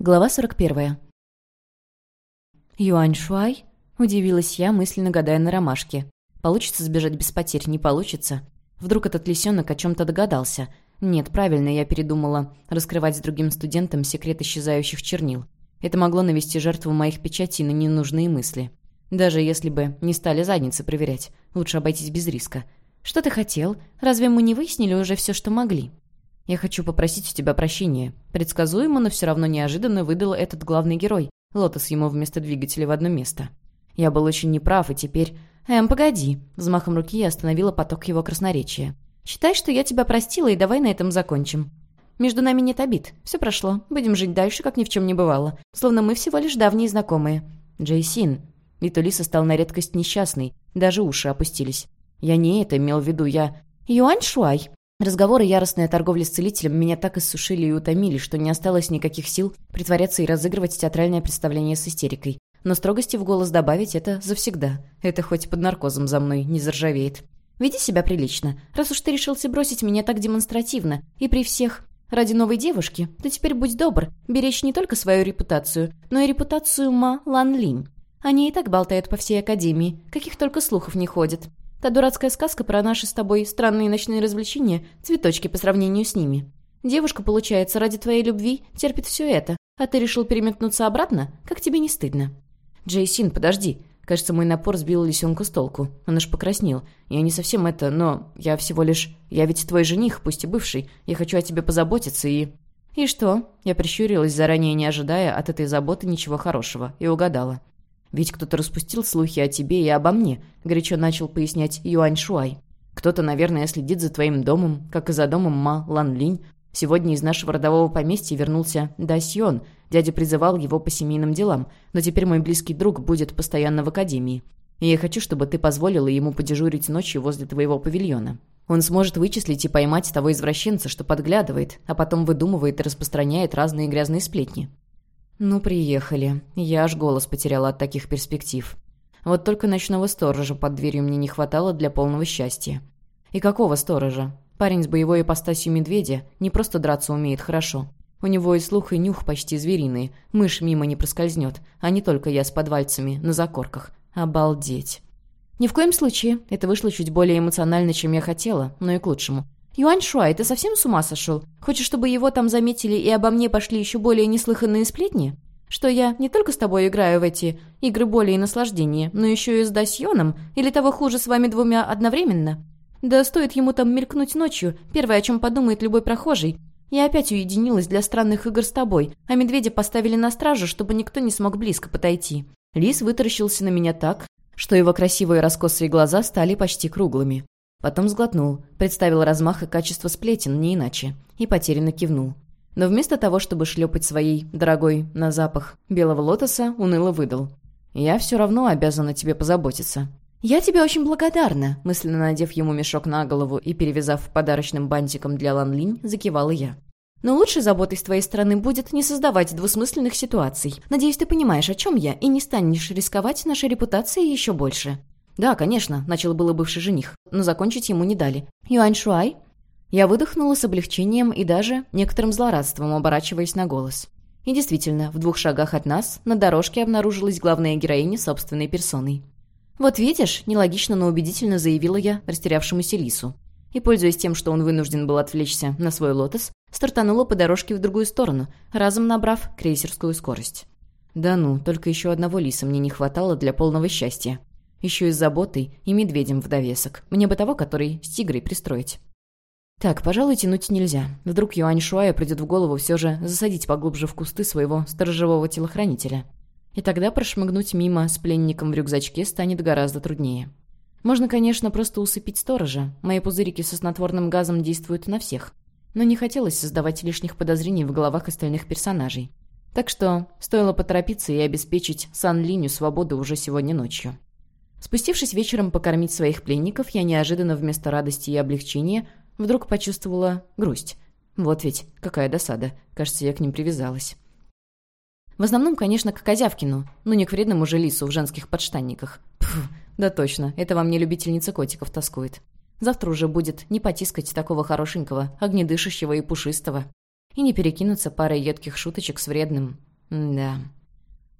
Глава 41. «Юань Шуай?» — удивилась я, мысленно гадая на ромашке. «Получится сбежать без потерь? Не получится?» Вдруг этот лисенок о чем-то догадался. Нет, правильно, я передумала раскрывать с другим студентом секрет исчезающих чернил. Это могло навести жертву моих печатей на ненужные мысли. Даже если бы не стали задницы проверять, лучше обойтись без риска. «Что ты хотел? Разве мы не выяснили уже все, что могли?» «Я хочу попросить у тебя прощения». Предсказуемо, но все равно неожиданно выдал этот главный герой. Лотос ему вместо двигателя в одно место. Я был очень неправ, и теперь... «Эм, погоди». Взмахом руки я остановила поток его красноречия. «Считай, что я тебя простила, и давай на этом закончим. Между нами нет обид. Все прошло. Будем жить дальше, как ни в чем не бывало. Словно мы всего лишь давние знакомые». «Джейсин». Вид Улиса стал на редкость несчастный. Даже уши опустились. «Я не это имел в виду, я...» «Юань Шуай», Разговоры яростной торговли с целителем меня так иссушили и утомили, что не осталось никаких сил притворяться и разыгрывать театральное представление с истерикой. Но строгости в голос добавить — это завсегда. Это хоть под наркозом за мной не заржавеет. Веди себя прилично. Раз уж ты решился бросить меня так демонстративно и при всех ради новой девушки, то теперь будь добр, беречь не только свою репутацию, но и репутацию Ма Лан Линь. Они и так болтают по всей Академии, каких только слухов не ходит. Та дурацкая сказка про наши с тобой странные ночные развлечения — цветочки по сравнению с ними. Девушка, получается, ради твоей любви терпит все это, а ты решил переметнуться обратно? Как тебе не стыдно?» «Джейсин, подожди!» Кажется, мой напор сбил лисенка с толку. Он аж покраснел. Я не совсем это, но я всего лишь... Я ведь твой жених, пусть и бывший. Я хочу о тебе позаботиться и... «И что?» Я прищурилась, заранее не ожидая от этой заботы ничего хорошего, и угадала. Ведь кто-то распустил слухи о тебе и обо мне», — горячо начал пояснять Юань Шуай. «Кто-то, наверное, следит за твоим домом, как и за домом Ма Лан Линь. Сегодня из нашего родового поместья вернулся Да Сьон. Дядя призывал его по семейным делам, но теперь мой близкий друг будет постоянно в академии. И я хочу, чтобы ты позволила ему подежурить ночью возле твоего павильона. Он сможет вычислить и поймать того извращенца, что подглядывает, а потом выдумывает и распространяет разные грязные сплетни. Ну, приехали. Я аж голос потеряла от таких перспектив. Вот только ночного сторожа под дверью мне не хватало для полного счастья. И какого сторожа? Парень с боевой ипостасью медведя не просто драться умеет хорошо. У него и слух, и нюх почти звериные. Мышь мимо не проскользнет, а не только я с подвальцами, на закорках. Обалдеть. Ни в коем случае. Это вышло чуть более эмоционально, чем я хотела, но и к лучшему. «Юань Шуай, ты совсем с ума сошел? Хочешь, чтобы его там заметили и обо мне пошли еще более неслыханные сплетни? Что я не только с тобой играю в эти игры боли и наслаждения, но еще и с Дасьоном, или того хуже с вами двумя одновременно? Да стоит ему там мелькнуть ночью, первое, о чем подумает любой прохожий. Я опять уединилась для странных игр с тобой, а медведя поставили на стражу, чтобы никто не смог близко подойти». Лис вытаращился на меня так, что его красивые раскосые глаза стали почти круглыми. Потом сглотнул, представил размах и качество сплетен, не иначе, и потерянно кивнул. Но вместо того, чтобы шлепать своей, дорогой, на запах белого лотоса, уныло выдал. «Я все равно обязана тебе позаботиться». «Я тебе очень благодарна», мысленно надев ему мешок на голову и перевязав подарочным бантиком для Лан Линь, закивала я. «Но лучшей заботой с твоей стороны будет не создавать двусмысленных ситуаций. Надеюсь, ты понимаешь, о чем я, и не станешь рисковать нашей репутацией еще больше». «Да, конечно», — начал было бывший жених, но закончить ему не дали. «Юань Шуай?» Я выдохнула с облегчением и даже некоторым злорадством, оборачиваясь на голос. И действительно, в двух шагах от нас на дорожке обнаружилась главная героиня собственной персоной. «Вот видишь», — нелогично, но убедительно заявила я растерявшемуся лису. И, пользуясь тем, что он вынужден был отвлечься на свой лотос, стартанула по дорожке в другую сторону, разом набрав крейсерскую скорость. Да ну, только еще одного лиса мне не хватало для полного счастья. Еще и с заботой и медведем в довесок. Мне бы того, который с тигрой пристроить. Так, пожалуй, тянуть нельзя. Вдруг Юань Шуая придет в голову все же засадить поглубже в кусты своего сторожевого телохранителя. И тогда прошмыгнуть мимо с пленником в рюкзачке станет гораздо труднее. Можно, конечно, просто усыпить сторожа. Мои пузырики со снотворным газом действуют на всех. Но не хотелось создавать лишних подозрений в головах остальных персонажей. Так что стоило поторопиться и обеспечить Сан-Линю свободу уже сегодня ночью. Спустившись вечером покормить своих пленников, я неожиданно вместо радости и облегчения вдруг почувствовала грусть. Вот ведь, какая досада. Кажется, я к ним привязалась. В основном, конечно, к Козявкину, но не к вредному же лису в женских подштанниках. Пф, да точно, это во мне любительница котиков тоскует. Завтра уже будет не потискать такого хорошенького, огнедышащего и пушистого. И не перекинуться парой едких шуточек с вредным. М да.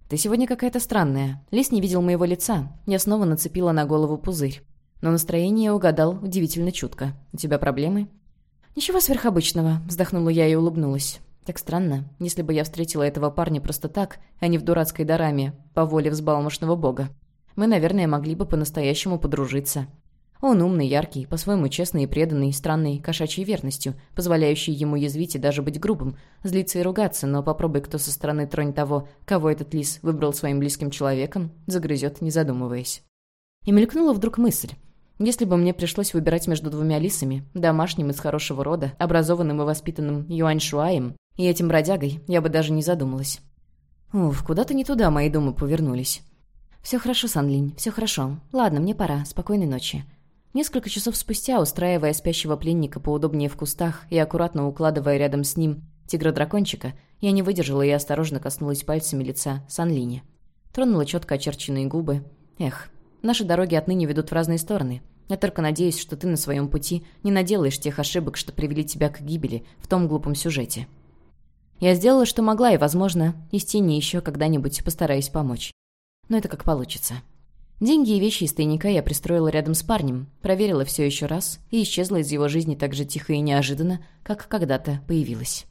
«Ты сегодня какая-то странная. Лис не видел моего лица. Я снова нацепила на голову пузырь. Но настроение угадал удивительно чутко. У тебя проблемы?» «Ничего сверхобычного», — вздохнула я и улыбнулась. Так странно, если бы я встретила этого парня просто так, а не в дурацкой дараме, по воле взбалмошного бога. Мы, наверное, могли бы по-настоящему подружиться. Он умный, яркий, по-своему честный и преданный, странный, кошачьей верностью, позволяющий ему язвить и даже быть грубым, злиться и ругаться, но попробуй кто со стороны тронь того, кого этот лис выбрал своим близким человеком, загрызет, не задумываясь. И мелькнула вдруг мысль. Если бы мне пришлось выбирать между двумя лисами, домашним из хорошего рода, образованным и воспитанным Юань Шуаем, и этим бродягой, я бы даже не задумалась. Уф, куда-то не туда мои думы повернулись. «Все хорошо, Санлинь, все хорошо. Ладно, мне пора. Спокойной ночи». Несколько часов спустя, устраивая спящего пленника поудобнее в кустах и аккуратно укладывая рядом с ним тигра-дракончика, я не выдержала и осторожно коснулась пальцами лица Санлине. Тронула четко очерченные губы. Эх, наши дороги отныне ведут в разные стороны. Я только надеюсь, что ты на своем пути не наделаешь тех ошибок, что привели тебя к гибели в том глупом сюжете. Я сделала, что могла, и, возможно, Истине еще когда-нибудь постараюсь помочь. Но это как получится. Деньги и вещи из тайника я пристроила рядом с парнем, проверила все еще раз и исчезла из его жизни так же тихо и неожиданно, как когда-то появилась.